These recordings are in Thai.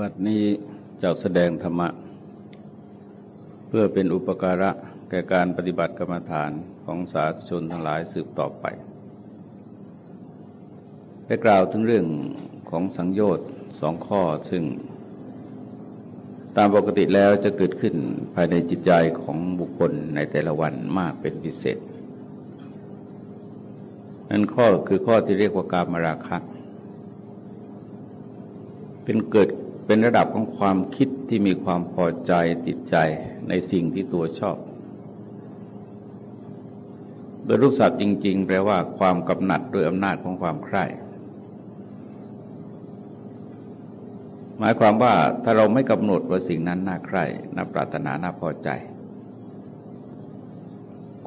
บัดนี้จะแสดงธรรมะ เพื่อเป็นอุปการะแก่การปฏิบัติกรรมฐานของสาธุชนทั้งหลายสืบต่อไป ได้กล่าวถึงเรื่องของสังโยชน์สองข้อซึ่ง ตามปกติแล้วจะเกิดขึ้นภายในจิตใจของบุคคลในแต่ละวันมากเป็นพิเศษ นั่นข้อคือข้อที่เรียกว่าการมราคะเป็นเกิด เป็นระดับของความคิดที่มีความพอใจติดใจในสิ่งที่ตัวชอบ โดยรูปศัพท์จริง ๆ แปลว่าความกำหนัดด้วยอำนาจของความใคร่ หมายความว่าถ้าเราไม่กำหนดว่าสิ่งนั้นน่าใคร่น่าปรารถนาน่าพอใจ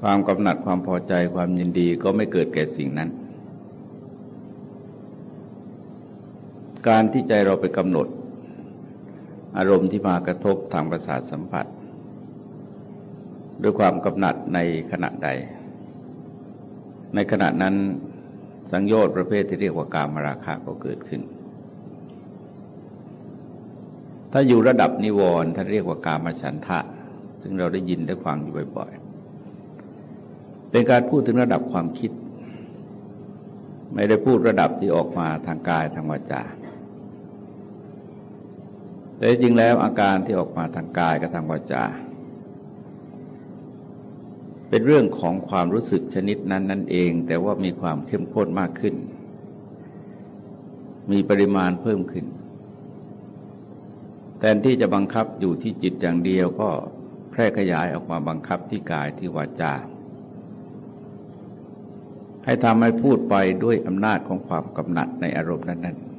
ความกำหนัดความพอใจความยินดีก็ไม่เกิดแก่สิ่งนั้นการที่ใจเราไปกำหนด อารมณ์ที่มากระทบทางประสาทสัมผัส ด้วยความกำหนัดในขณะใด ในขณะนั้นสังโยชน์ประเภทที่เรียกว่าการมราคะก็เกิดขึ้น ถ้าอยู่ระดับนิวรณ์ท่านเรียกว่าการมฉันทะ ซึ่งเราได้ยินได้ฟังอยู่บ่อยๆ เป็นการพูดถึงระดับความคิด ไม่ได้พูดระดับที่ออกมาทางกายทางวาจา แต่จริงแล้วอาการที่ออกมาทางกายกับทางวาจา เป็นเรื่องของความรู้สึกชนิดนั้นนั่นเอง แต่ว่ามีความเข้มข้นมากขึ้น มีปริมาณเพิ่มขึ้น แทนที่จะบังคับอยู่ที่จิตอย่างเดียวก็แพร่ขยายออกมาบังคับที่กายที่วาจา ให้ทำให้พูดไปด้วยอำนาจของความกำหนัดในอารมณ์นั้นๆ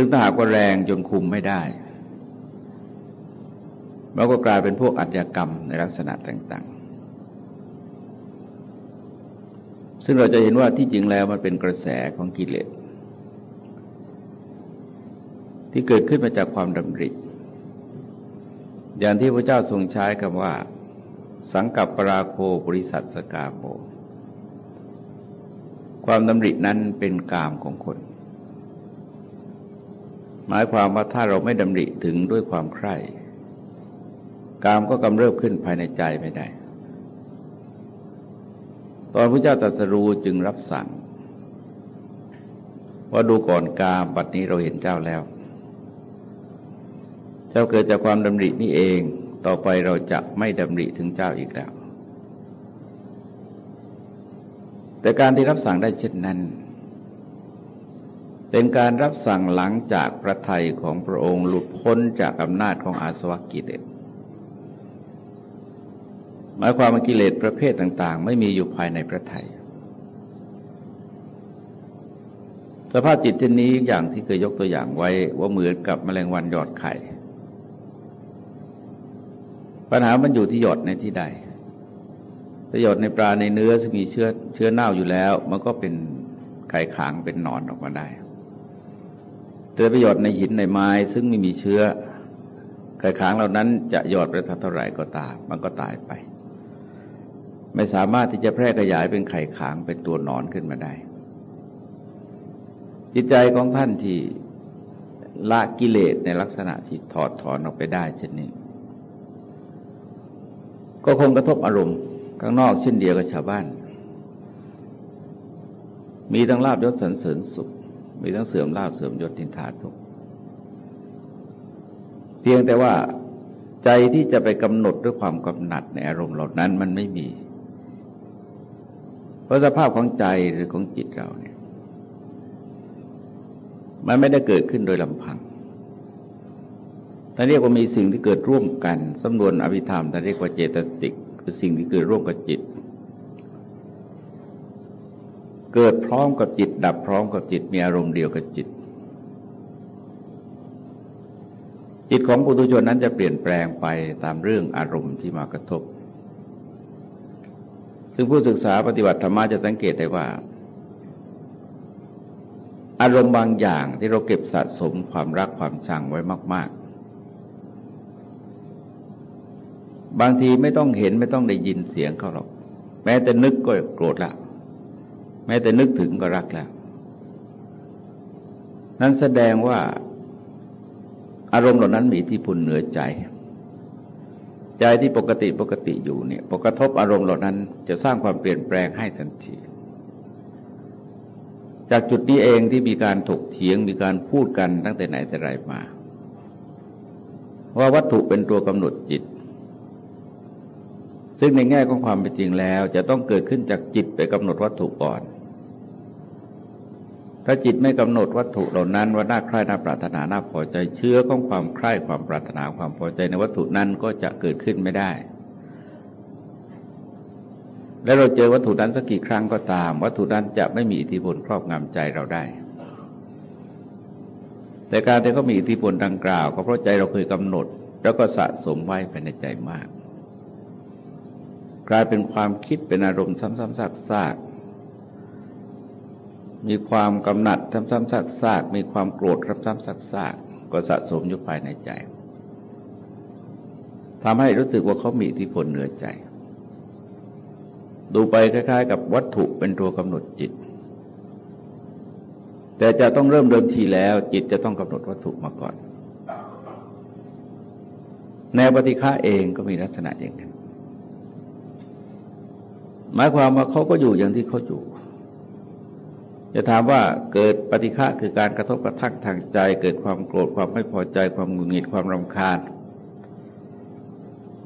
ซึ่งถ้าหากว่าแรงจนคุมไม่ได้มันก็กลายเป็นพวกอัจกรรมในลักษณะต่าง ๆ ซึ่งเราจะเห็นว่าที่จริงแล้วมันเป็นกระแสของกิเลสที่เกิดขึ้นมาจากความดำริ อย่างที่พระเจ้าทรงใช้คำว่า สังกับปราโคบริษัทสกาโมความดำรินั้นเป็นกามของคน หมายความว่าถ้าเราไม่ดำริถึงด้วยความใคร่กามก็กำเริบขึ้นภายในใจไม่ได้ ตอนพระเจ้าตรัสรู้จึงรับสั่ง ว่าดูก่อนกามบัดนี้เราเห็นเจ้าแล้ว เจ้าเกิดจากความดำรินี่เอง ต่อไปเราจะไม่ดำริถึงเจ้าอีกแล้ว แต่การที่รับสั่งได้เช่นนั้น เป็นการรับสั่งหลังจากพระไทยของพระองค์หลุดพ้นจากอำนาจของอาสวะกิเลสหมายความว่ากิเลสประเภทต่าง ๆ ไม่มีอยู่ภายในพระไทยสภาพจิตเช่นนี้อย่างที่เคยยกตัวอย่างไว้ว่าเหมือนกับแมลงวันหยอดไข่ ปัญหามันอยู่ที่หยอดในที่ใดถ้าหยอดในปลาในเนื้อซึ่งมีเชื้อเชื้อเน่าอยู่แล้ว มันก็เป็นไข่ขางเป็นหนอนออกมาได้ แต่ประโยชน์ในหินในไม้ซึ่งไม่มีเชื้อไข่ขางเหล่านั้นจะหยอดไปเท่าไหร่ก็ตามมันก็ตายไป ไม่สามารถที่จะแพร่ขยายเป็นไข่ขางเป็นตัวหนอนขึ้นมาได้ จิตใจของท่านที่ละกิเลสในลักษณะที่ถอดถอนออกไปได้เช่นนี้ ก็คงกระทบอารมณ์ข้างนอกเช่นเดียวกับชาวบ้าน มีทั้งลาบยศสรรเสริญสุข มีทั้งเสื่อมลาบเสื่อมยศทินทาทุกเพียงแต่ว่าใจที่จะไปกำหนดด้วยความกำหนัดในอารมณ์เหล่านั้นมันไม่มี เพราะสภาพของใจหรือของจิตเราเนี่ย มันไม่ได้เกิดขึ้นโดยลำพังท่านเรียกว่ามีสิ่งที่เกิดร่วมกันสำนวนอภิธรรมท่านเรียกว่าเจตสิกคือสิ่งที่เกิดร่วมกับจิต เกิดพร้อมกับจิต ดับพร้อมกับจิตมีอารมณ์เดียวกับจิต จิตของปุถุชนนั้นจะเปลี่ยนแปลงไปตามเรื่องอารมณ์ที่มากระทบ ซึ่งผู้ศึกษาปฏิบัติธรรมะจะสังเกตได้ว่า อารมณ์บางอย่างที่เราเก็บสะสมความรักความชังไว้มาก ๆ บางทีไม่ต้องเห็นไม่ต้องได้ยินเสียงเขาหรอก แม้แต่นึกก็โกรธละ แม้แต่นึกถึงก็รักแล้ว นั้นแสดงว่าอารมณ์เหล่านั้นมีที่พุนเหนือใจ ใจที่ปกติปกติอยู่เนี่ยปกระทบอารมณ์เหล่านั้นจะสร้างความเปลี่ยนแปลงให้ทันที จากจุดนี้เองที่มีการถกเถียงมีการพูดกันตั้งแต่ไหนแต่ไรมา ว่าวัตถุเป็นตัวกำหนดจิต ซึ่งในแง่ของความเป็นจริงแล้ว จะต้องเกิดขึ้นจากจิตไปกำหนดวัตถุก่อน ถ้าจิตไม่กำหนดวัตถุเหล่านั้นว่าน่าใคร่น่าปรารถนาน่าพอใจเชื้อของความใคร่ความปรารถนาความพอใจในวัตถุนั้นก็จะเกิดขึ้นไม่ได้ และเราเจอวัตถุนั้นสักกี่ครั้งก็ตาม วัตถุนั้นจะไม่มีอิทธิพลครอบงำใจเราได้ แต่การที่เขามีอิทธิพลดังกล่าว ก็เพราะใจเราเคยกำหนด แล้วก็สะสมไว้ภายในใจมาก กลายเป็นความคิดเป็นอารมณ์ซ้ำๆซากๆ มีความกำหนัดซ้ำๆซากๆมีความโกรธซ้ำๆซากๆก็สะสมอยู่ภายในใจทำให้รู้สึกว่าเขามีอิทธิพลเหนือใจ ดูไปคล้าย ๆ กับวัตถุเป็นตัวกำหนดจิต แต่จะต้องเริ่มเดิมทีแล้ว จิตจะต้องกำหนดวัตถุมาก่อน แนวปฏิฆาเองก็มีลักษณะอย่างนั้นหมายความว่าเขาก็อยู่อย่างที่เขาอยู่ จะถามว่าเกิดปฏิฆะคือการกระทบกระทั่งทางใจ เกิดความโกรธความไม่พอใจความหงุดหงิดความรำคาญ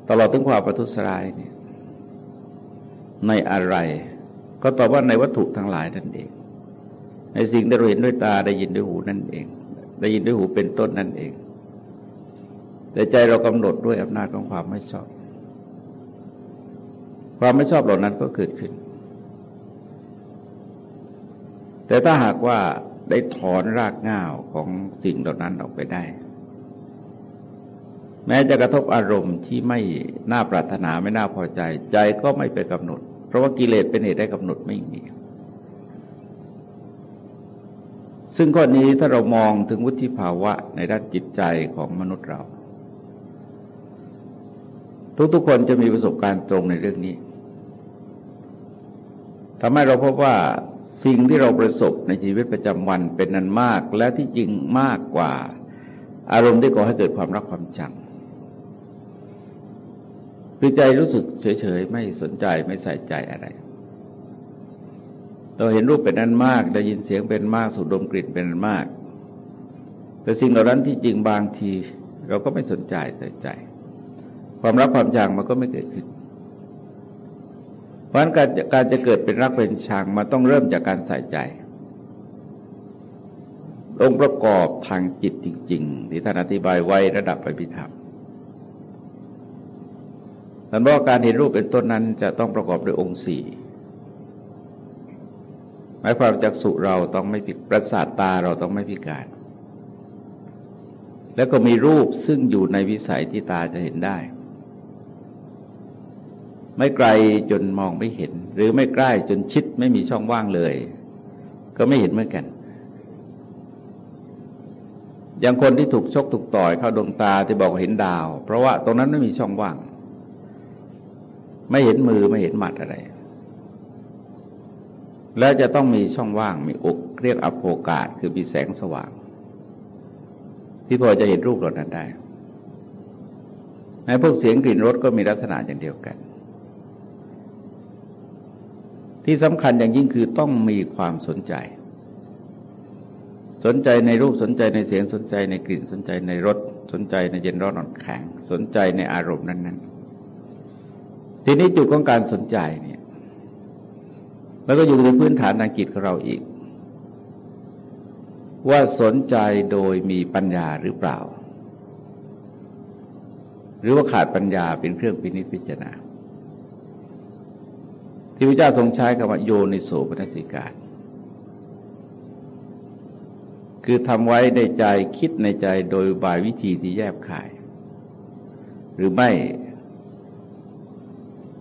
ตลอดถึงความประทุษร้ายเนี่ยในอะไร ก็ตอบว่าในวัตถุทั้งหลายนั่นเอง ในสิ่งที่เราเห็นด้วยตาได้ยินด้วยหูนั่นเอง ได้ยินด้วยหูเป็นต้นนั่นเอง แต่ใจเรากำหนดด้วยอำนาจของความไม่ชอบ ความไม่ชอบเหล่านั้นก็เกิดขึ้น แต่ถ้าหากว่าได้ถอนรากง่าวของสิ่งเหล่านั้นออกไปได้ แม้จะกระทบอารมณ์ที่ไม่น่าปรารถนาไม่น่าพอใจ ใจก็ไม่ไปกำหนด เพราะว่ากิเลสเป็นเหตุได้กำหนดไม่มีซึ่งข้อนี้ถ้าเรามองถึงวุฒิภาวะในด้านจิตใจของมนุษย์เรา ทุกๆคนจะมีประสบการณ์ตรงในเรื่องนี้ทำให้เราพบว่า สิ่งที่เราประสบในชีวิตประจำวันเป็นนันมาก และที่จริงมากกว่า อารมณ์ที่ก่อให้เกิดความรักความชังคือใจรู้สึกเฉยๆ ไม่สนใจไม่ใส่ใจอะไรเราเห็นรูปเป็นนันมาก ได้ยินเสียงเป็นมากสูดดมกลิ่นเป็นนันมาก แต่สิ่งเหล่านั้นที่จริงบางที เราก็ไม่สนใจใส่ใจ ความรักความชังมันก็ไม่เกิดขึ้น เพราะฉะนั้นการการจะเกิดเป็นรักเป็นชังมาต้องเริ่มจากการใส่ใจ องค์ประกอบทางจิตจริง ๆ ที่ท่านอธิบายไว้ระดับปฏิธรรมท่านบอกการเห็นรูปเป็นต้นนั้นจะต้องประกอบด้วยองค์สี่หมายความจากสุเราต้องไม่ผิดประสาทตาเราต้องไม่พิการ แล้วก็มีรูปซึ่งอยู่ในวิสัยที่ตาจะเห็นได้ ไม่ไกลจนมองไม่เห็น หรือไม่ใกล้จนชิดไม่มีช่องว่างเลย ก็ไม่เห็นเหมือนกัน อย่างคนที่ถูกชกถูกต่อยเข้าดวงตาที่บอกเห็นดาว เพราะว่าตรงนั้นไม่มีช่องว่าง ไม่เห็นมือไม่เห็นหมัดอะไร แล้วจะต้องมีช่องว่างมีอกเรียกอโภกาสคือมีแสงสว่าง ที่พอจะเห็นรูปเหล่านั้นได้ในพวกเสียงกลิ่นรสก็มีลักษณะอย่างเดียวกัน ที่สำคัญอย่างยิ่งคือต้องมีความสนใจ สนใจในรูปสนใจในเสียงสนใจในกลิ่นสนใจในรสสนใจในเย็นร้อนอ่อนแข็งสนใจในอารมณ์นั้น ๆ ทีนี้จุดของการสนใจเนี่ยแล้วก็อยู่ในพื้นฐานทางจิตของเราอีก ว่าสนใจโดยมีปัญญาหรือเปล่า หรือว่าขาดปัญญาเป็นเครื่องพินิจพิจารณา ที่พระเจ้าทรงใช้คำว่าโยนิโสปนสิการ คือทำไว้ในใจคิดในใจโดยบายวิธีที่แยบคาย หรือไม่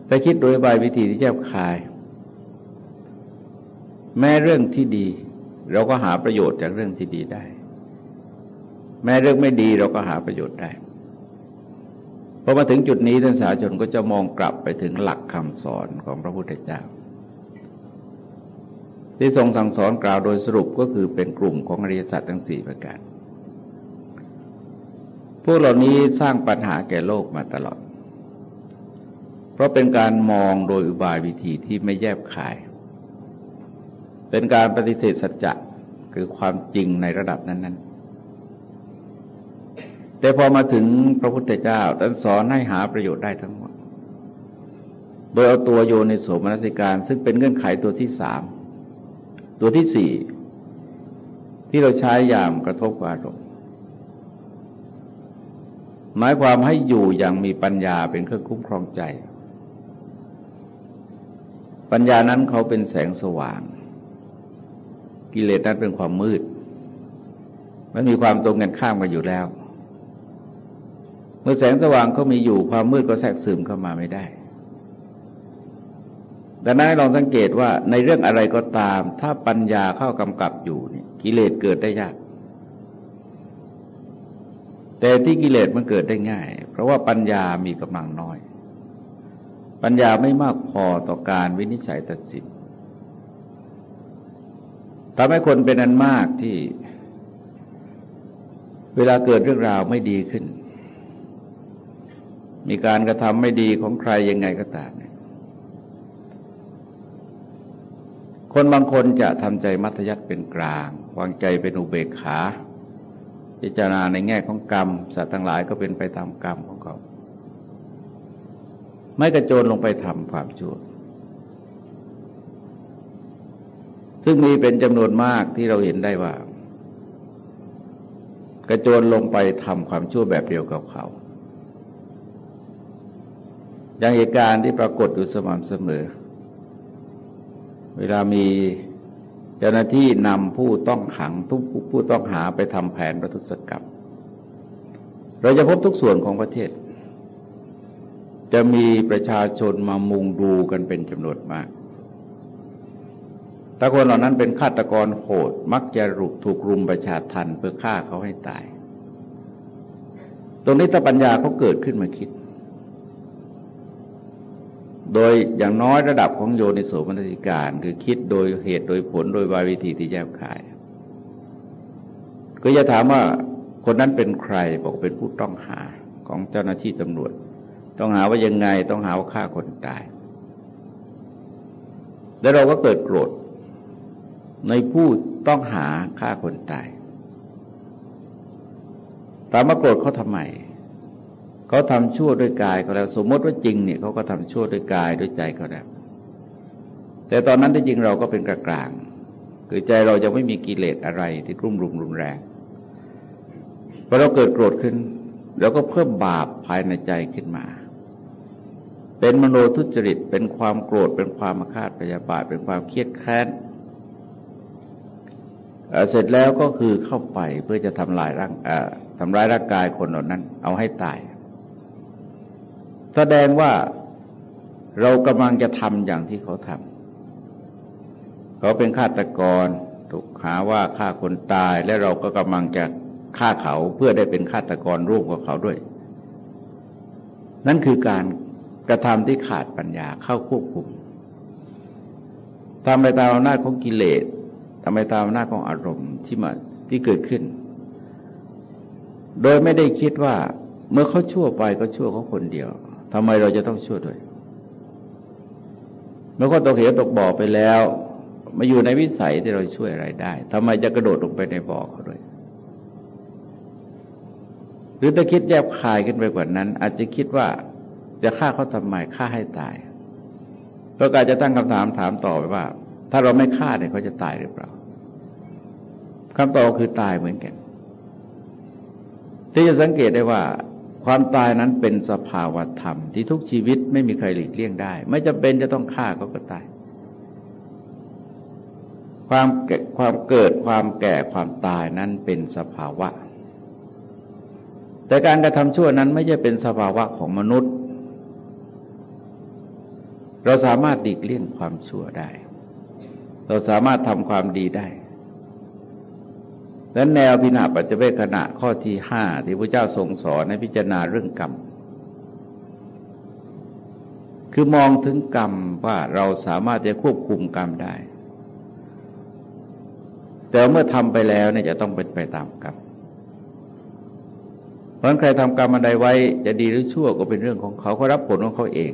แต่คิดโดยบายวิธีที่แยบคาย แม้เรื่องที่ดี เราก็หาประโยชน์จากเรื่องที่ดีได้ แม้เรื่องไม่ดีเราก็หาประโยชน์ได้ พอมาถึงจุดนี้ท่านสาชนก็จะมองกลับไปถึงหลักคำสอนของพระพุทธเจ้า ที่ทรงสั่งสอนกล่าวโดยสรุปก็คือเป็นกลุ่มของอริยสัจทั้งสี่ประการพวกเหล่านี้สร้างปัญหาแก่โลกมาตลอด เพราะเป็นการมองโดยอุบายวิธีที่ไม่แยบขาย เป็นการปฏิเสธสัจจะคือความจริงในระดับนั้น ๆ แต่พอมาถึงพระพุทธเจ้าท่านสอนให้หาประโยชน์ได้ทั้งหมด โดยเอาตัวโยนในโสมนสิการ ซึ่งเป็นเงื่อนไขตัวที่สามตัวที่สี่ที่เราใช้ยามกระทบอารมณ์หมายความให้อยู่อย่างมีปัญญาเป็นเครื่องคุ้มครองใจ ปัญญานั้นเขาเป็นแสงสว่าง กิเลสนั้นเป็นความมืด มันมีความตรงกันข้ามกันอยู่แล้ว เมื่อแสงสว่างเขามีอยู่ความมืดก็แทรกซึมเข้ามาไม่ได้ ดังนั้นลองสังเกตว่าในเรื่องอะไรก็ตาม ถ้าปัญญาเข้ากำกับอยู่นี่กิเลสเกิดได้ยาก แต่ที่กิเลสมันเกิดได้ง่าย เพราะว่าปัญญามีกำลังน้อย ปัญญาไม่มากพอต่อการวินิจฉัยตัดสินทำให้คนเป็นอันมากที่ เวลาเกิดเรื่องราวไม่ดีขึ้น มีการกระทำไม่ดีของใครยังไงก็ตามคนบางคนจะทำใจมัธยัติเป็นกลาง วางใจเป็นอุเบกขา พิจารณาในแง่ของกรรม สัตว์ทั้งหลายก็เป็นไปตามกรรมของเขา ไม่กระโจนลงไปทำความชั่ว ซึ่งมีเป็นจำนวนมากที่เราเห็นได้ว่า กระโจนลงไปทำความชั่วแบบเดียวกับเขา อย่างเหตุการณ์ที่ปรากฏอยู่สม่ำเสมอ เวลามีเจ้าหน้าที่นำผู้ต้องขังทุกผู้ต้องหาไปทำแผนประทุษกรรม เราจะพบทุกส่วนของประเทศ จะมีประชาชนมามุงดูกันเป็นจำนวนมากถ้าคนเหล่านั้นเป็นฆาตกรโหดมักจะรุกถูกรุมประชาทันเพื่อฆ่าเขาให้ตาย ตรงนี้ถ้าปัญญาเขาเกิดขึ้นมาคิด โดยอย่างน้อยระดับของโยนิโสมนสิการ คือคิดโดยเหตุโดยผลโดยวาวิธีที่แยบขาย ก็จะถามว่าคนนั้นเป็นใครบอกเป็นผู้ต้องหาของเจ้าหน้าที่ตำรวจ ต้องหาว่ายังไงต้องหาว่าฆ่าคนตาย แล้วเราก็เกิดโกรธ ในผู้ต้องหาฆ่าคนตายถามว่าโกรธเขาทำไม เขาทำชั่วด้วยกายก็แล้ว สมมติว่าจริงเนี่ยเขาก็ทำชั่วด้วยกายด้วยใจก็แล้วแต่ตอนนั้นที่จริงเราก็เป็นกลางกลางคือใจเราจะไม่มีกิเลสอะไรที่กลุ่มรุมรุนแรงพอเราเกิดโกรธขึ้นเราก็เพิ่มบาปภายในใจขึ้นมา เป็นมโนทุจริตเป็นความโกรธเป็นความมาคาดพยาบาทเป็นความเครียดแค้นเสร็จแล้วก็คือเข้าไปเพื่อจะทำลายร่างทำร้ายร่างกายคนเหล่านั้น เอาให้ตาย แสดงว่าเรากำลังจะทำอย่างที่เขาทำเขาเป็นฆาตกรถูกหาว่าฆ่าคนตายและเราก็กำลังจะฆ่าเขาเพื่อได้เป็นฆาตกรร่วมกับเขาด้วย นั่นคือการกระทำที่ขาดปัญญาเข้าควบคุมทำไปตามอำนาจของกิเลสทำไปตามอำนาจของอารมณ์ที่มาที่เกิดขึ้น โดยไม่ได้คิดว่าเมื่อเขาชั่วไปก็ชั่วเขาคนเดียว ทำไมเราจะต้องช่วยด้วยเมื่อคนตกเหวตกบ่อไปแล้ว มาอยู่ในวิสัยที่เราช่วยอะไรได้ทำไมจะกระโดดลงไปในบ่อเขาด้วย หรือถ้าคิดแยบคายขึ้นไปกว่านั้น อาจจะคิดว่าจะฆ่าเขาทำไมฆ่าให้ตายก็การจะตั้งคำถามถามต่อไปว่า ถ้าเราไม่ฆ่าเนี่ยเขาจะตายหรือเปล่าคำตอบคือตายเหมือนกันที่จะสังเกตได้ว่า ความตายนั้นเป็นสภาวธรรมที่ทุกชีวิตไม่มีใครหลีกเลี่ยงได้ ไม่จำเป็นจะต้องฆ่าก็ก็ตาย ความความเกิดความแก่ความตายนั้นเป็นสภาวะ แต่การกระทำชั่วนั้นไม่ใช่เป็นสภาวะของมนุษย์ เราสามารถดีกเลี่ยงความชั่วได้ เราสามารถทำความดีได้ และแนวพินาปัจเจเวขณะข้อที่ห้าที่พระเจ้าทรงสอนในพิจารณาเรื่องกรรม คือมองถึงกรรมว่าเราสามารถจะควบคุมกรรมได้ แต่เมื่อทำไปแล้วเนี่ยจะต้องเป็นไปตามกรรมเพราะใครทำกรรมอะไรไว้ จะดีหรือชั่วก็เป็นเรื่องของเขาเขารับผลของเขาเอง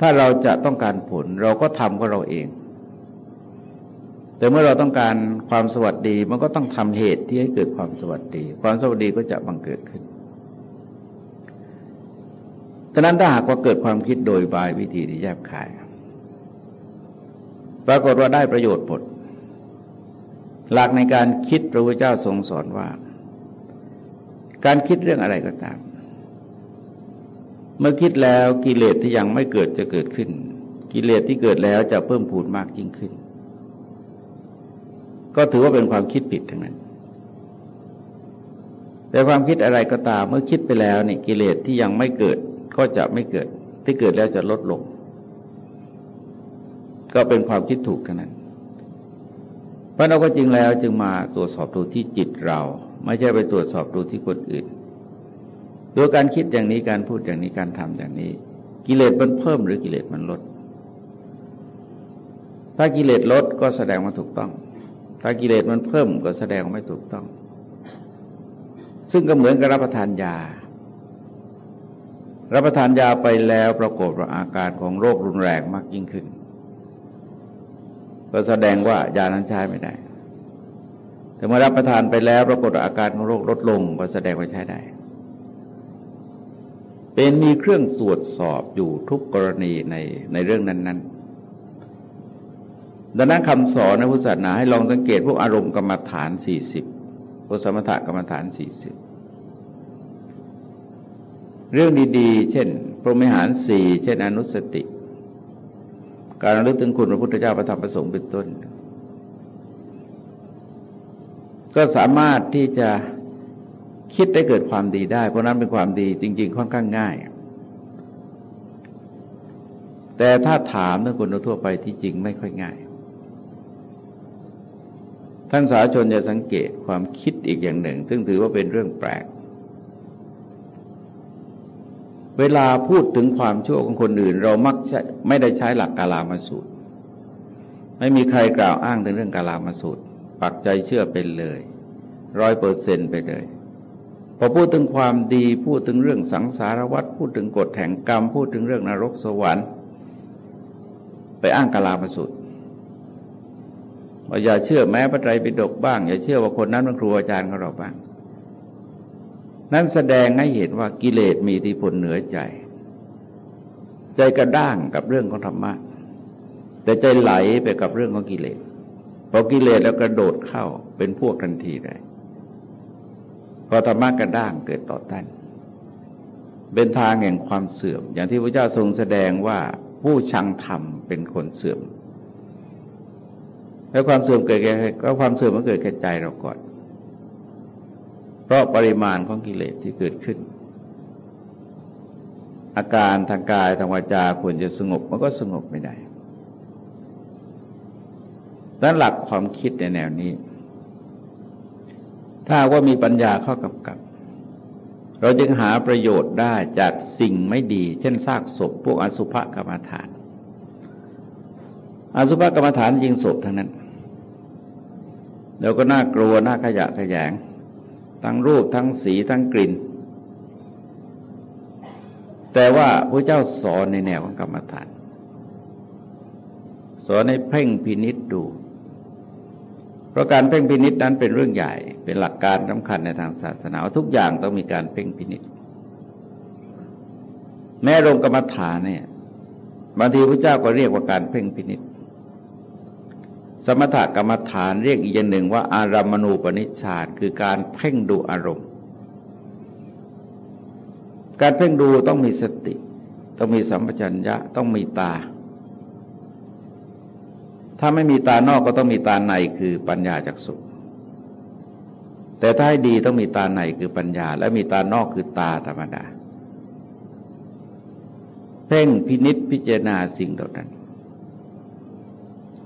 ถ้าเราจะต้องการผลเราก็ทำก็เราเอง แต่เมื่อเราต้องการความสวัสดีมันก็ต้องทำเหตุที่ให้เกิดความสวัสดี ความสวัสดีก็จะบังเกิดขึ้นดังนั้นถ้าหากว่าเกิดความคิดโดยบายวิธีที่แยบขาย ปรากฏว่าได้ประโยชน์หมดหลักในการคิดพระพุทธเจ้าทรงสอนว่า การคิดเรื่องอะไรก็ตาม เมื่อคิดแล้วกิเลสที่ยังไม่เกิดจะเกิดขึ้น กิเลสที่เกิดแล้วจะเพิ่มพูนมากยิ่งขึ้น ก็ถือว่าเป็นความคิดผิดทั้งนั้น แต่ความคิดอะไรก็ตามเมื่อคิดไปแล้วนี่กิเลสที่ยังไม่เกิดก็จะไม่เกิด ที่เกิดแล้วจะลดลง ก็เป็นความคิดถูกทั้งนั้นเพราะเราก็จริงแล้วจึงมาตรวจสอบดูที่จิตเรา ไม่ใช่ไปตรวจสอบดูที่คนอื่นโดยการคิดอย่างนี้การพูดอย่างนี้การทำอย่างนี้ กิเลสมันเพิ่มหรือกิเลสมันลด ถ้ากิเลสลดก็แสดงว่าถูกต้อง ถ้ากิเลสมันเพิ่มก็แสดงว่าไม่ถูกต้อง ซึ่งก็เหมือนกับรับประทานยา รับประทานยาไปแล้วปรากฏว่าอาการของโรครุนแรงมากยิ่งขึ้น ก็แสดงว่ายานั้นใช้ไม่ได้ แต่เมื่อรับประทานไปแล้วปรากฏอาการของโรคลดลงก็แสดงว่าใช้ได้ เป็นมีเครื่องสวดสอบอยู่ทุกกรณีในในเรื่องนั้น ๆ ดังนั้นคำสอนในพุทธศาสนาให้ลองสังเกตพวกอารมณ์กรรมฐานสี่สิบพวกสมถกรรมฐานสี่สิบเรื่องดีๆ เช่น พรหมิหารสี่เช่นอนุสติ การระลึกถึงคุณพระพุทธเจ้าพระธรรมพระสงฆ์เป็นต้น ก็สามารถที่จะคิดได้เกิดความดีได้ เพราะนั้นเป็นความดีจริง ๆ ค่อนข้างง่าย แต่ถ้าถามเรื่องคนทั่วไปที่จริงไม่ค่อยง่าย ท่านสาชนจะสังเกตความคิดอีกอย่างหนึ่ง ซึ่งถือว่าเป็นเรื่องแปลก เวลาพูดถึงความชั่วของคนอื่น เรามักไม่ได้ใช้หลักกาลามาสูตร ไม่มีใครกล่าวอ้างถึงเรื่องกาลามาสูตร ปักใจเชื่อเป็นเลยร้อยเปอร์เซนไปเลยพอพูดถึงความดีพูดถึงเรื่องสังสารวัฏพูดถึงกฎแห่งกรรม พูดถึงเรื่องนรกสวรรค์ ไปอ้างกาลามาสูตร อย่าเชื่อแม้พระไตรปิฎกบ้าง อย่าเชื่อว่าคนนั้นเป็นครูอาจารย์ของเราบ้าง นั้นแสดงให้เห็นว่ากิเลสมีอิทธิพลเหนือใจ ใจกระด้างกับเรื่องของธรรมะ แต่ใจไหลไปกับเรื่องของกิเลสพอกิเลสแล้วกระโดดเข้าเป็นพวกทันทีได้พอธรรมะกระด้างเกิดต่อต้านเป็นทางแห่งความเสื่อม อย่างที่พระเจ้าทรงแสดงว่าผู้ชังธรรมเป็นคนเสื่อม แล้วความเสื่อมเกิดแก่ก็ความเสื่อมมันเกิดแก่ใจเราก่อน เพราะปริมาณของกิเลสที่เกิดขึ้น อาการทางกายทางวาจาควรจะสงบมันก็สงบไม่ได้ดังนั้นหลักความคิดในแนวนี้ ถ้าว่ามีปัญญาเข้ากำกับ เราจึงหาประโยชน์ได้จากสิ่งไม่ดี เช่นซากศพพวกอสุภกรรมฐานอสุภกรรมฐานยิงศพทั้งนั้น เราก็น่ากลัวน่าขยะขยง ทั้งรูปทั้งสีทั้งกลิ่น แต่ว่าพระเจ้าสอนในแนวของกรรมฐาน สอนให้เพ่งพินิษดู เพราะการเพ่งพินิษนั้นเป็นเรื่องใหญ่ เป็นหลักการสำคัญในทางศาสนาทุกอย่างต้องมีการเพ่งพินิษแม้ลงกรรมฐานเนี่ยบางทีพระเจ้าก็เรียกว่าการเพ่งพินิษ สมถกรรมฐานเรียกอีกอย่างหนึ่งว่า อารามณูปนิชฌานคือการเพ่งดูอารมณ์ การเพ่งดูต้องมีสติ ต้องมีสัมปชัญญะต้องมีตา ถ้าไม่มีตานอกก็ต้องมีตาในคือปัญญาจากสุแต่ถ้าให้ดีต้องมีตาในคือปัญญา และมีตานอกคือตาธรรมดา เพ่งพินิษพิจารณาสิ่งเหล่านั้น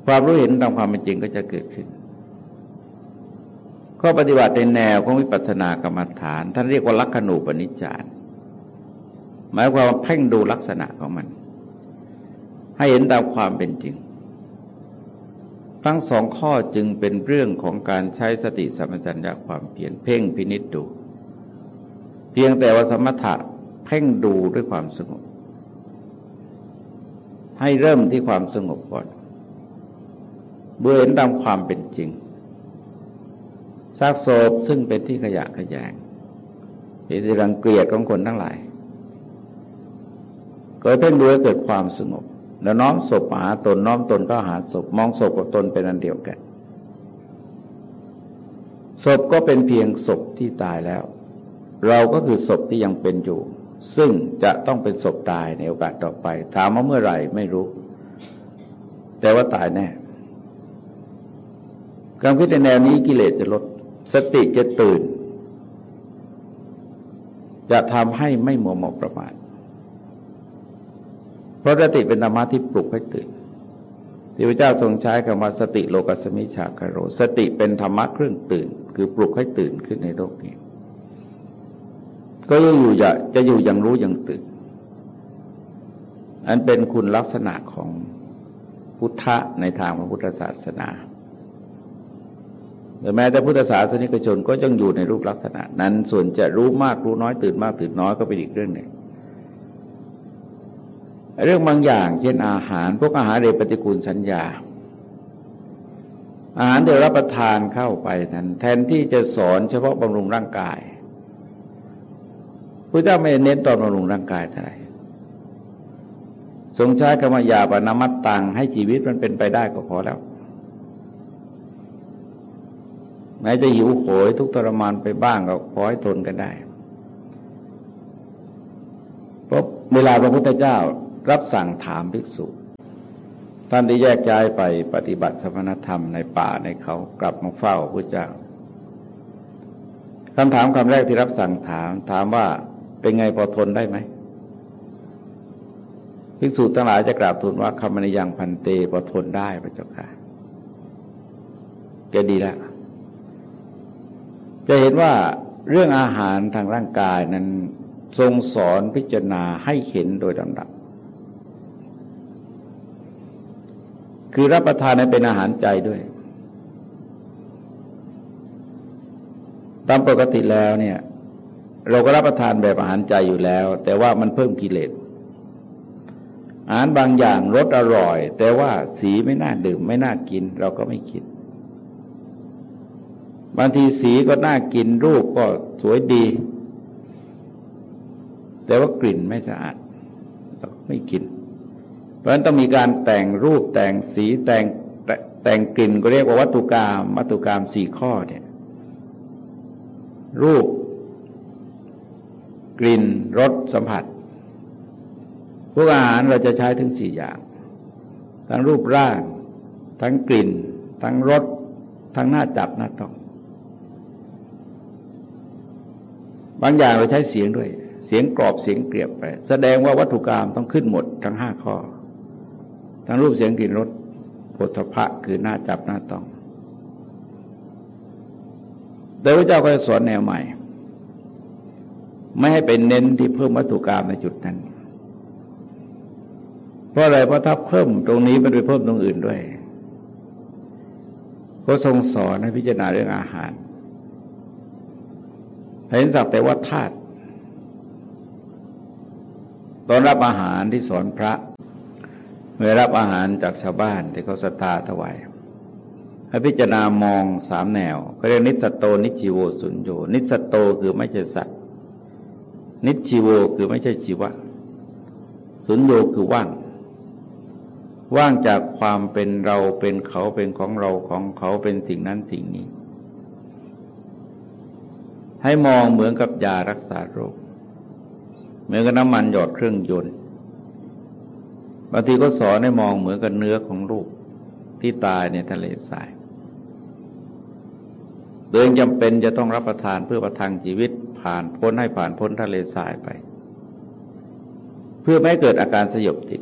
ความรู้เห็นตามความเป็นจริงก็จะเกิดขึ้น ข้อปฏิบัติในแนวของวิปัสสนากรรมฐาน ท่านเรียกว่าลักขณูปนิจจารหมายความว่าเพ่งดูลักษณะของมัน ให้เห็นตามความเป็นจริง ทั้งสองข้อจึงเป็นเรื่องของการใช้สติสัมปชัญญะความเพียรเพ่งพินิจดู เพียงแต่ว่าสมถะเพ่งดูด้วยความสงบ ให้เริ่มที่ความสงบก่อน เบื่อเห็นตามความเป็นจริงซากศพซึ่งเป็นที่ขยะขยงเป็นที่รังเกียจของคนทั้งหลายเกิดเป็นด้วยเกิดความสงบ แล้วน้อมศพหาตนน้อมตนก็หาศพมองศพกับตนเป็นอันเดียวกันศพก็เป็นเพียงศพที่ตายแล้ว เราก็คือศพที่ยังเป็นอยู่ ซึ่งจะต้องเป็นศพตายในโอกาสต่อไป ถามว่าเมื่อไหร่ไม่รู้ แต่ว่าตายแน่ การคิดในแนวนี้กิเลสจะลด สติจะตื่น จะทำให้ไม่มัวหมอกประมาทเพราะสติเป็นธรรมะที่ปลุกให้ตื่นที่พระเจ้าทรงใช้คำว่าสติโลกัสมิชาคารโร สติเป็นธรรมะเครื่องตื่น คือปลุกให้ตื่นขึ้นในโลกนี้ ก็ยังอยู่จะจะอยู่อย่างรู้อย่างตื่น อันเป็นคุณลักษณะของพุทธะในทางพระพุทธศาสนา แต่แม้แต่พุทธศาสนิกชนก็ยังอยู่ในรูปลักษณะ นั้นส่วนจะรู้มากรู้น้อยตื่นมากตื่นน้อยก็เป็นอีกเรื่องหนึ่งเรื่องบางอย่าง เช่นอาหารพวกอาหารเดปฏิกูลสัญญา อาหารเดี๋ยวรับประทานเข้าไปนั้น แทนที่จะสอนเฉพาะบำรุงร่างกายพระเจ้าไม่เน้นตอนบำรุงร่างกายเท่าไหร่ทรงใช้คำว่ายาปนามัตตังให้ชีวิตมันเป็นไปได้ก็พอแล้ว แม้จะหิวโหยทุกทรมานไปบ้างก็ขอให้ทนกันได้เพราะเวลาพระพุทธเจ้ารับสั่งถามภิกษุ ท่านได้แยกย้ายไปปฏิบัติสมณธรรมในป่าในเขากลับมาเฝ้าพระเจ้าคำถามคำแรกที่รับสั่งถามถามว่าเป็นไงพอทนได้ไหมภิกษุทั้งหลายจะกราบทูลว่าคำมนิยังพันเตพอทนได้พระเจ้าค่ะแกดีแล้ว จะเห็นว่าเรื่องอาหารทางร่างกายนั้นทรงสอนพิจารณาให้เห็นโดยลำดับ คือรับประทานนั้นเป็นอาหารใจด้วย ตามปกติแล้วเนี่ย เราก็รับประทานแบบอาหารใจอยู่แล้ว แต่ว่ามันเพิ่มกิเลสอาหารบางอย่างรสอร่อย แต่ว่าสีไม่น่าดื่มไม่น่ากิน เราก็ไม่คิด บางทีสีก็น่ากินรูปก็สวยดี แต่ว่ากลิ่นไม่สะอาดไม่กิน เพราะฉะนั้นต้องมีการแต่งรูปแต่งสีแต่งแต่งกลิ่นก็เรียกว่าวัตถุกรรมวัตถุกรรมสี่ข้อเนี่ยรูป กลิ่นรสสัมผัส พวกอาหารเราจะใช้ถึงสี่อย่าง ทั้งรูปร่าง ทั้งกลิ่น ทั้งรสทั้งหน้าจับหน้าต้อง บางอย่างเราใช้เสียงด้วย เสียงกรอบเสียงเกลียบไป แสดงว่าวัตถุกรรมต้องขึ้นหมดทั้งห้าข้อ ทั้งรูปเสียงกลิ่นรสผลพะคือหน้าจับหน้าต้อง แต่พระเจ้าก็จะสอนแนวใหม่ ไม่ให้เป็นเน้นที่เพิ่มวัตถุกรรมในจุดนั้น เพราะอะไรเพราะถ้าเพิ่มตรงนี้มันไปเพิ่มตรงอื่นด้วย ก็ทรงสอนให้พิจารณาเรื่องอาหาร เห็นสักแต่ว่าธาตุตอนรับอาหารที่สอนพระเมื่อรับอาหารจากชาวบ้านที่เขาศรัทธาถวายให้พิจารณามองสามแนวก็เรียกนิสโตนิชิโวสุญโยนิสโตคือไม่ใช่สัตว์ นิชิโวคือไม่ใช่ชีวะ สุญโยคือว่าง ว่างจากความเป็นเราเป็นเขาเป็นของเราของเขาเป็นสิ่งนั้นสิ่งนี้ ให้มองเหมือนกับยารักษาโรค เหมือนกับน้ำมันหยอดเครื่องยนต์บางทีก็สอนให้มองเหมือนกับเนื้อของลูกที่ตายในทะเลทรายโดยจำเป็นจะต้องรับประทานเพื่อประทังชีวิตผ่านพ้นให้ผ่านพ้นทะเลทรายไป เพื่อไม่ให้เกิดอาการสยบติด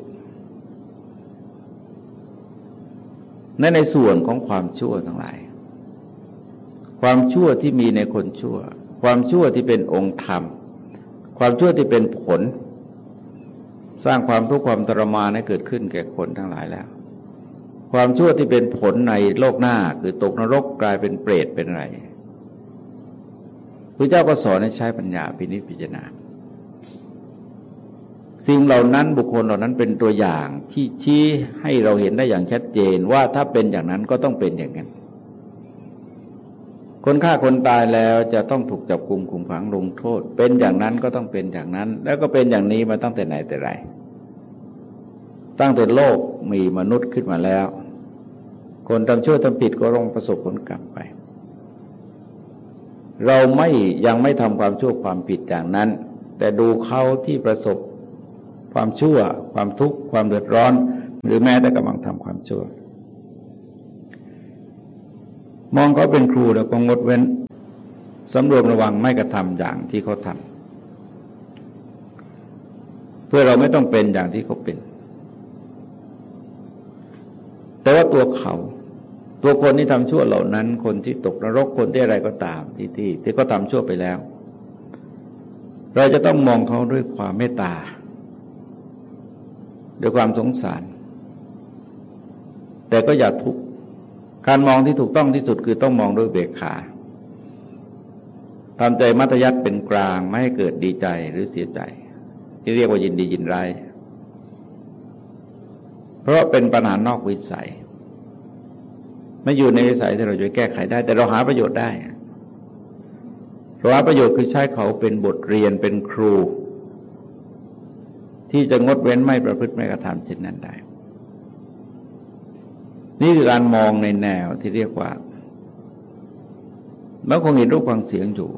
ในในส่วนของความชั่วทั้งหลาย ความชั่วที่มีในคนชั่ว ความชั่วที่เป็นองค์ธรรม ความชั่วที่เป็นผล สร้างความทุกข์ความทรมานให้เกิดขึ้นแก่คนทั้งหลายแล้ว ความชั่วที่เป็นผลในโลกหน้าคือตกนรกกลายเป็นเปรตเป็นอะไรพระเจ้าก็สอนให้ใช้ปัญญาพินิจพิจารณาสิ่งเหล่านั้นบุคคลเหล่านั้นเป็นตัวอย่างที่ชี้ให้เราเห็นได้อย่างชัดเจนว่าถ้าเป็นอย่างนั้นก็ต้องเป็นอย่างนั้น คนฆ่าคนตายแล้วจะต้องถูกจับกุมคุมขังลงโทษ เป็นอย่างนั้นก็ต้องเป็นอย่างนั้น แล้วก็เป็นอย่างนี้มาตั้งแต่ไหนแต่ไร ตั้งแต่โลกมีมนุษย์ขึ้นมาแล้ว คนทำชั่วทำผิดก็ต้องประสบผลกรรมไป เราไม่ยังไม่ทำความชั่วความผิดอย่างนั้น แต่ดูเขาที่ประสบความชั่ว ความทุกข์ความเดือดร้อน หรือแม้แต่กำลังทำความชั่ว มองเขาเป็นครูแล้วก็งดเว้นสำรวมระวังไม่กระทำอย่างที่เขาทำเพื่อเราไม่ต้องเป็นอย่างที่เขาเป็น แต่ว่าตัวเขา ตัวคนที่ทำชั่วเหล่านั้น คนที่ตกนรกคนที่อะไรก็ตามที่ที่ที่เขาทำชั่วไปแล้ว เราจะต้องมองเขาด้วยความเมตตา ด้วยความสงสาร แต่ก็อย่าทุกข การมองที่ถูกต้องที่สุดคือต้องมองด้วยเบกขาทำใจมัตยัดเป็นกลางไม่ให้เกิดดีใจหรือเสียใจ ที่เรียกว่ายินดียินร้ายเพราะเป็นปัญหานอกวิสัย ไม่อยู่ในวิสัยที่เราจะแก้ไขได้ แต่เราหาประโยชน์ได้เราหาประโยชน์คือใช้เขาเป็นบทเรียนเป็นครู ที่จะงดเว้นไม่ประพฤติไม่กระทำเช่นนั้นได้ นี่คือการมองในแนวที่เรียกว่าเมื่อคงเห็นรูปฟังเสียงอยู่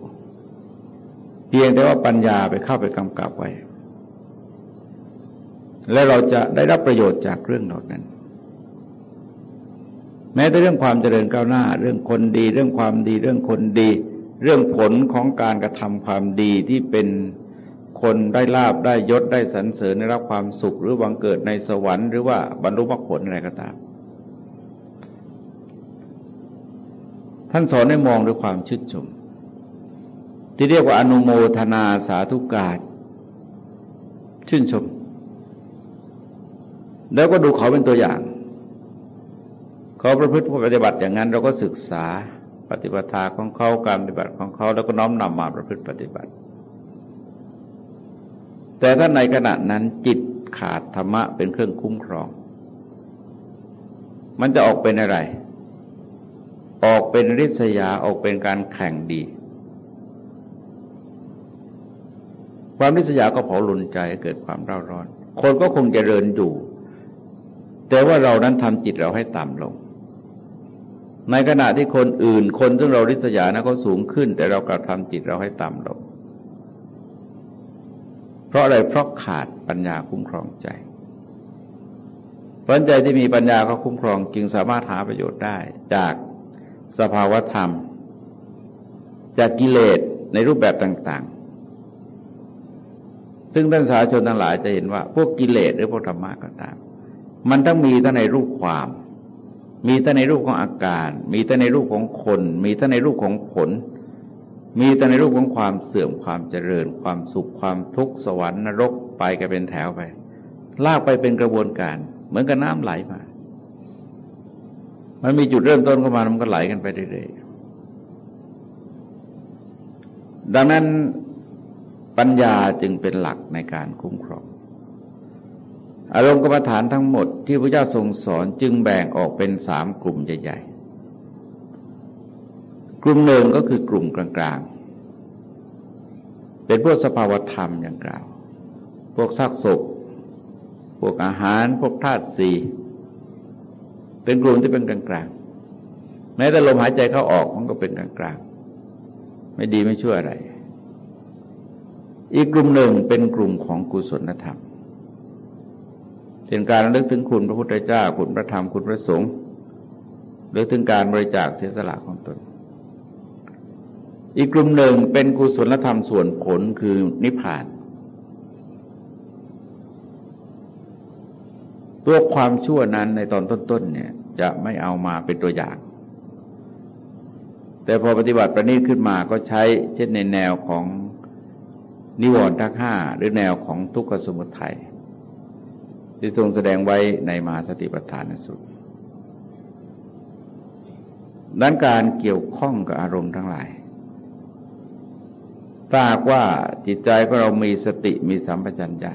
เพียงแต่ว่าปัญญาไปเข้าไปกำกับไว้ และเราจะได้รับประโยชน์จากเรื่องเหล่านั้น แม้แต่เรื่องความเจริญก้าวหน้า เรื่องคนดี เรื่องความดี เรื่องคนดี เรื่องผลของการกระทำความดีที่เป็นคนได้ลาบได้ยศได้สรรเสริญได้รับความสุข หรือวังเกิดในสวรรค์หรือว่าบรรลุมรรคผลอะไรก็ตาม ท่านสอนให้มองด้วยความชื่นชม ที่เรียกว่าอนุโมทนาสาธุการชื่นชม แล้วก็ดูเขาเป็นตัวอย่าง เขาประพฤติปฏิบัติอย่างนั้น เราก็ศึกษาปฏิบัติของเขาการปฏิบัติของเขาแล้วก็น้อมนำมาประพฤติปฏิบัติ แต่ถ้าในขณะนั้นจิตขาดธรรมะเป็นเครื่องคุ้มครอง มันจะออกเป็นอะไร ออกเป็นริษยาออกเป็นการแข่งดี ความริษยาก็เผาลุนใจเกิดความเร่าร้อน คนก็คงจเจริญอยู่ แต่ว่าเรานั้นทำจิตเราให้ต่ำลง ในขณะที่คนอื่น คนซึ่งเราริษยานะเขาสูงขึ้น แต่เรากลับทำจิตเราให้ต่ำลง เพราะอะไรเพราะขาดปัญญาคุ้มครองใจปัญใจที่มีปัญญาเขาคุ้มครองจึงสามารถหาประโยชน์ได้จาก สภาวธรรม จากกิเลสในรูปแบบต่าง ๆ ซึ่งท่านสาชนทั้งหลายจะเห็นว่า พวกกิเลสหรือพวกธรรมะก็ตาม มันต้องมีทั้งในรูปความ มีทั้งในรูปของอาการ มีทั้งในรูปของคน มีทั้งในรูปของผล มีแต่ในรูปของความเสื่อมความเจริญ ความสุขความทุกข์สวรรค์นรกไปกันเป็นแถวไป ลากไปเป็นกระบวนการ เหมือนกับน้ำไหลมา มันมีจุดเริ่มต้นเข้ามามันก็ไหลกันไปเรื่อยๆดังนั้นปัญญาจึงเป็นหลักในการคุ้มครอง อารมณ์กรรมฐานทั้งหมดที่พระเจ้าทรงสอนจึงแบ่งออกเป็นสามกลุ่มใหญ่ๆ กลุ่มหนึ่งก็คือกลุ่มกลางๆ เป็นพวกสภาวธรรมอย่างกล่าว พวกซักศพ พวกอาหาร พวกธาตุสี่ เป็นกลุ่มที่เป็นกลางๆแม้แต่ลมหายใจเข้าออกมันก็เป็นกลางๆไม่ดีไม่ชั่วอะไร อีกกลุ่มหนึ่งเป็นกลุ่มของกุศลธรรมเป็นการระลึกถึงคุณพระพุทธเจ้าคุณพระธรรมคุณพระสงฆ์หรือถึงการบริจาคเสียสละของตน อีกกลุ่มหนึ่งเป็นกุศลธรรมส่วนผลคือนิพพานตัวความชั่วนั้นในตอนต้นๆเนี่ย จะไม่เอามาเป็นตัวอย่าง แต่พอปฏิบัติประณีตขึ้นมาก็ใช้เช่นในแนวของนิวรณ์ทั้งห้าหรือแนวของทุกขสมุทัยที่ทรงแสดงไว้ในมาสติปัฏฐานสุดดังนั้นการเกี่ยวข้องกับอารมณ์ทั้งหลายถ้าหากว่าจิตใจของเรามีสติมีสัมปชัญญะ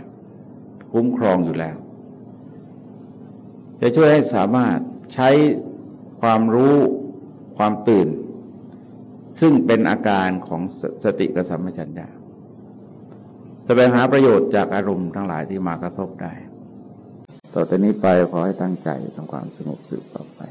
คุ้มครองอยู่แล้ว จะช่วยให้สามารถ ใช้ความรู้ความตื่น ซึ่งเป็นอาการของสติกับสัมปชัญญะแสวงหาประโยชน์จากอารมณ์ทั้งหลายที่มากระทบได้ ต่อจากนี้ไปขอให้ตั้งใจทำความสงบสืบต่อไป